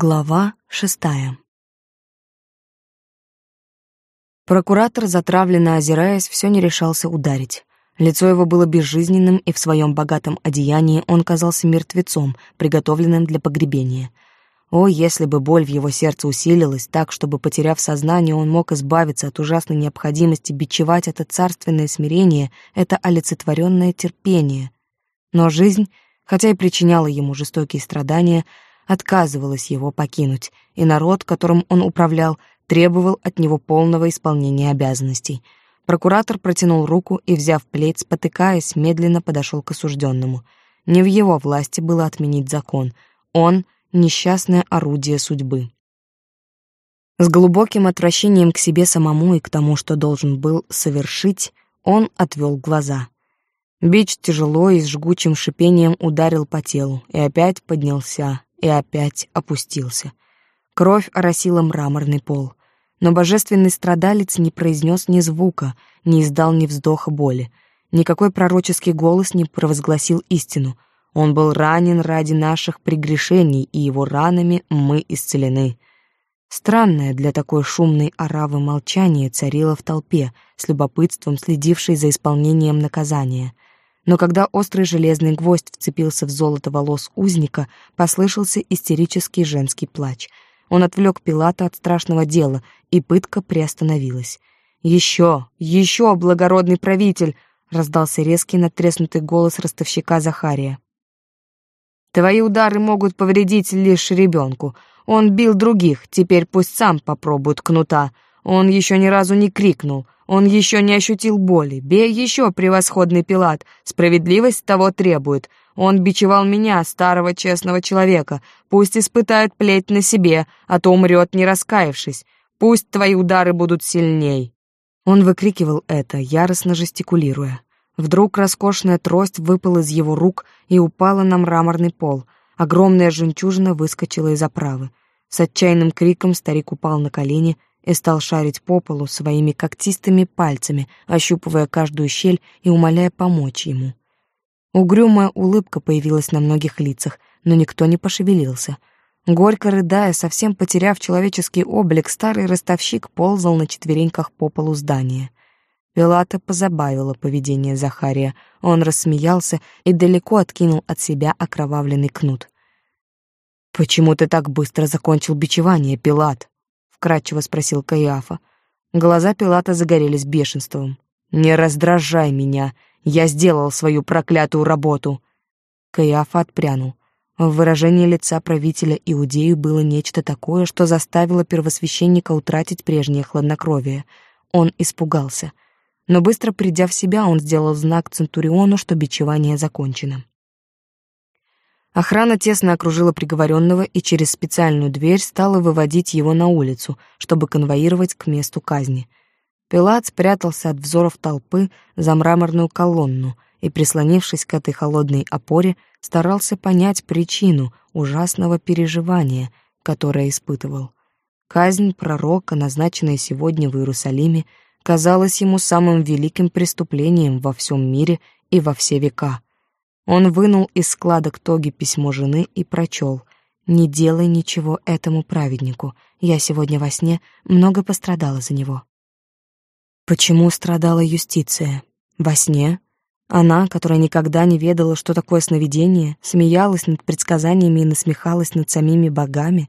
Глава шестая Прокуратор, затравленно озираясь, все не решался ударить. Лицо его было безжизненным, и в своем богатом одеянии он казался мертвецом, приготовленным для погребения. О, если бы боль в его сердце усилилась так, чтобы, потеряв сознание, он мог избавиться от ужасной необходимости бичевать это царственное смирение, это олицетворенное терпение. Но жизнь, хотя и причиняла ему жестокие страдания, отказывалась его покинуть, и народ, которым он управлял, требовал от него полного исполнения обязанностей. Прокуратор протянул руку и, взяв плеть, спотыкаясь, медленно подошел к осужденному. Не в его власти было отменить закон. Он — несчастное орудие судьбы. С глубоким отвращением к себе самому и к тому, что должен был совершить, он отвел глаза. Бич тяжело и с жгучим шипением ударил по телу и опять поднялся, и опять опустился. Кровь оросила мраморный пол. Но божественный страдалец не произнес ни звука, не издал ни вздоха боли. Никакой пророческий голос не провозгласил истину. Он был ранен ради наших прегрешений, и его ранами мы исцелены. Странное для такой шумной оравы молчание царило в толпе, с любопытством следившей за исполнением наказания — но когда острый железный гвоздь вцепился в золото волос узника, послышался истерический женский плач. Он отвлек Пилата от страшного дела, и пытка приостановилась. «Еще! Еще, благородный правитель!» — раздался резкий надтреснутый голос ростовщика Захария. «Твои удары могут повредить лишь ребенку. Он бил других, теперь пусть сам попробует кнута. Он еще ни разу не крикнул». Он еще не ощутил боли. Бей еще, превосходный Пилат. Справедливость того требует. Он бичевал меня, старого честного человека. Пусть испытает плеть на себе, а то умрет, не раскаявшись. Пусть твои удары будут сильней». Он выкрикивал это, яростно жестикулируя. Вдруг роскошная трость выпала из его рук и упала на мраморный пол. Огромная жемчужина выскочила из оправы. С отчаянным криком старик упал на колени и стал шарить по полу своими когтистыми пальцами, ощупывая каждую щель и умоляя помочь ему. Угрюмая улыбка появилась на многих лицах, но никто не пошевелился. Горько рыдая, совсем потеряв человеческий облик, старый ростовщик ползал на четвереньках по полу здания. Пилата позабавило поведение Захария. Он рассмеялся и далеко откинул от себя окровавленный кнут. «Почему ты так быстро закончил бичевание, Пилат?» Вкрадчиво спросил Каиафа. Глаза Пилата загорелись бешенством. «Не раздражай меня, я сделал свою проклятую работу!» Каиафа отпрянул. В выражении лица правителя Иудеи было нечто такое, что заставило первосвященника утратить прежнее хладнокровие. Он испугался. Но быстро придя в себя, он сделал знак Центуриону, что бичевание закончено. Охрана тесно окружила приговоренного и через специальную дверь стала выводить его на улицу, чтобы конвоировать к месту казни. Пилат спрятался от взоров толпы за мраморную колонну и, прислонившись к этой холодной опоре, старался понять причину ужасного переживания, которое испытывал. Казнь пророка, назначенная сегодня в Иерусалиме, казалась ему самым великим преступлением во всем мире и во все века — он вынул из складок тоги письмо жены и прочел. «Не делай ничего этому праведнику. Я сегодня во сне много пострадала за него». Почему страдала юстиция? Во сне? Она, которая никогда не ведала, что такое сновидение, смеялась над предсказаниями и насмехалась над самими богами.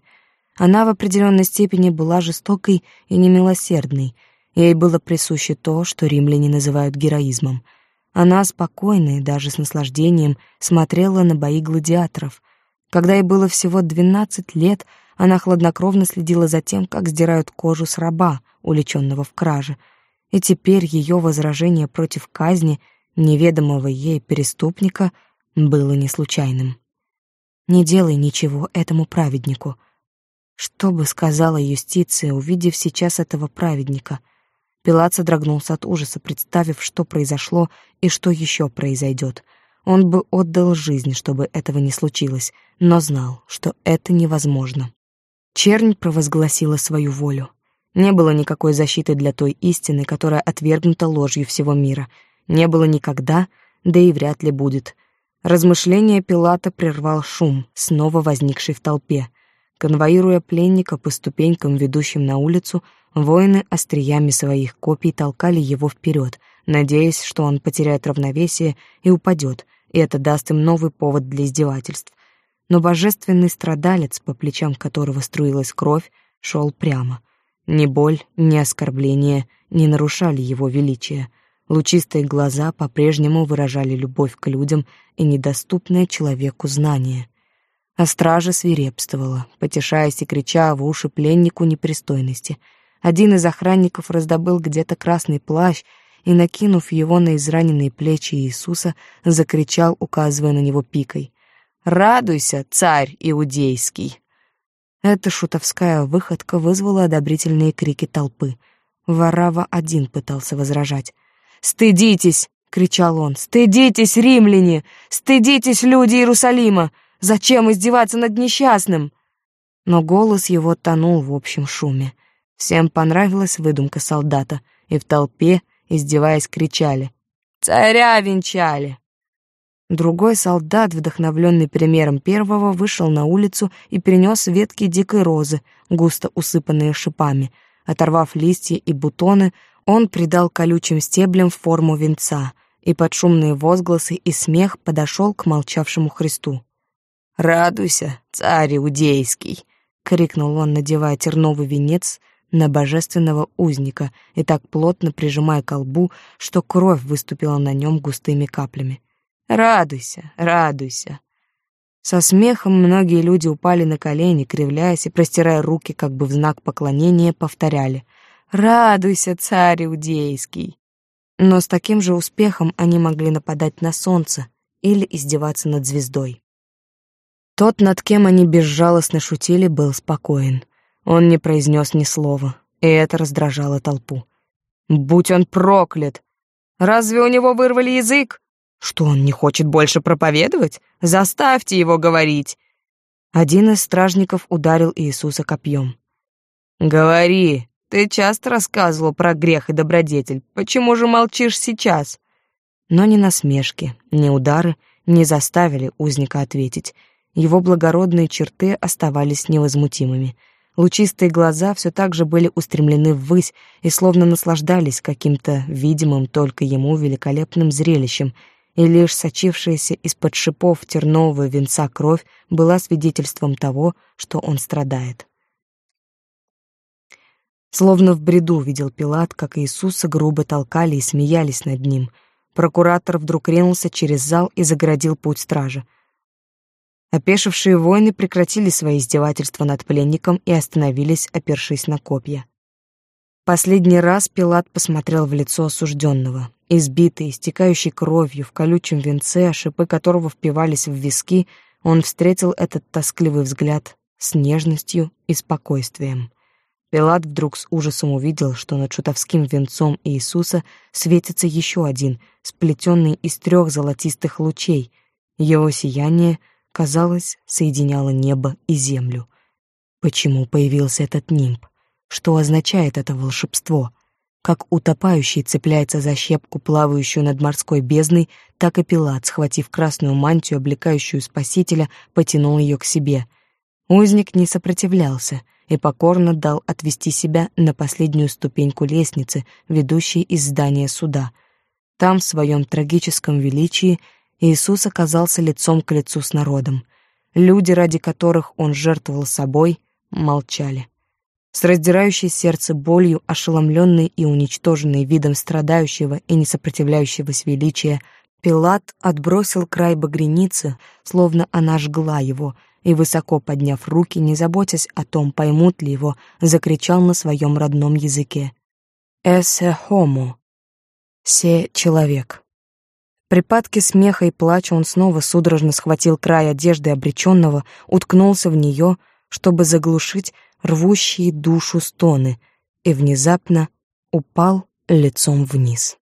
Она в определенной степени была жестокой и немилосердной. Ей было присуще то, что римляне называют героизмом — она спокойно и даже с наслаждением смотрела на бои гладиаторов. Когда ей было всего двенадцать лет, она хладнокровно следила за тем, как сдирают кожу с раба, уличенного в краже. И теперь ее возражение против казни неведомого ей преступника было не случайным. «Не делай ничего этому праведнику», что бы сказала юстиция, увидев сейчас этого праведника? Пилат содрогнулся от ужаса, представив, что произошло и что еще произойдет. Он бы отдал жизнь, чтобы этого не случилось, но знал, что это невозможно. Чернь провозгласила свою волю. Не было никакой защиты для той истины, которая отвергнута ложью всего мира. Не было никогда, да и вряд ли будет. Размышление Пилата прервал шум, снова возникший в толпе. Конвоируя пленника по ступенькам, ведущим на улицу, воины остриями своих копий толкали его вперед, надеясь, что он потеряет равновесие и упадет, и это даст им новый повод для издевательств. Но божественный страдалец, по плечам которого струилась кровь, шел прямо. Ни боль, ни оскорбление не нарушали его величия. Лучистые глаза по-прежнему выражали любовь к людям и недоступное человеку знание. А стража свирепствовала, потешаясь и крича в уши пленнику непристойности. Один из охранников раздобыл где-то красный плащ и, накинув его на израненные плечи Иисуса, закричал, указывая на него пикой. «Радуйся, царь иудейский!» Эта шутовская выходка вызвала одобрительные крики толпы. Варава один пытался возражать. «Стыдитесь!» — кричал он. «Стыдитесь, римляне! Стыдитесь, люди Иерусалима! Зачем издеваться над несчастным?» Но голос его тонул в общем шуме. Всем понравилась выдумка солдата, и в толпе, издеваясь, кричали «Царя венчали!» Другой солдат, вдохновленный примером первого, вышел на улицу и принес ветки дикой розы, густо усыпанные шипами. Оторвав листья и бутоны, он придал колючим стеблям форму венца и под шумные возгласы и смех подошел к молчавшему Христу. «Радуйся, царь иудейский!» — крикнул он, надевая терновый венец на божественного узника и так плотно прижимая к лбу, что кровь выступила на нем густыми каплями. Радуйся, радуйся. Со смехом многие люди упали на колени, кривляясь и простирая руки, как бы в знак поклонения, повторяли «Радуйся, царь иудейский!» Но с таким же успехом они могли нападать на солнце или издеваться над звездой. Тот, над кем они безжалостно шутили, был спокоен. Он не произнес ни слова, и это раздражало толпу. «Будь он проклят! Разве у него вырвали язык? Что он не хочет больше проповедовать? Заставьте его говорить. Один из стражников ударил Иисуса копьем. Говори, ты часто рассказывал про грех и добродетель. Почему же молчишь сейчас? Но ни насмешки, ни удары не заставили узника ответить. Его благородные черты оставались невозмутимыми. Лучистые глаза все так же были устремлены ввысь и словно наслаждались каким-то видимым только ему великолепным зрелищем — и лишь сочившаяся из-под шипов тернового венца кровь была свидетельством того, что он страдает. Словно в бреду видел Пилат, как Иисуса грубо толкали и смеялись над ним. Прокуратор вдруг ринулся через зал и загородил путь стражи. Опешившие воины прекратили свои издевательства над пленником и остановились, опершись на копья. Последний раз Пилат посмотрел в лицо осужденного. Избитый, истекающий кровью, в колючем венце, шипы которого впивались в виски, он встретил этот тоскливый взгляд с нежностью и спокойствием. Пилат вдруг с ужасом увидел, что над шутовским венцом Иисуса светится еще один, сплетенный из трех золотистых лучей. Его сияние, казалось, соединяло небо и землю. Почему появился этот нимб? Что означает это волшебство? Как утопающий цепляется за щепку, плавающую над морской бездной, так и Пилат, схватив красную мантию, облекающую Спасителя, потянул ее к себе. Узник не сопротивлялся и покорно дал отвести себя на последнюю ступеньку лестницы, ведущей из здания суда. Там, в своем трагическом величии, Иисус оказался лицом к лицу с народом. Люди, ради которых он жертвовал собой, молчали. С раздирающей сердце болью, ошеломленный и уничтоженный видом страдающего и несопротивляющегося величия, Пилат отбросил край багреницы, словно она жгла его, и, высоко подняв руки, не заботясь о том, поймут ли его, закричал на своем родном языке. «Эсе хомо» — «Се человек». Припадке смеха и плача он снова судорожно схватил край одежды обреченного, уткнулся в нее, чтобы заглушить рвущие душу стоны, и внезапно упал лицом вниз.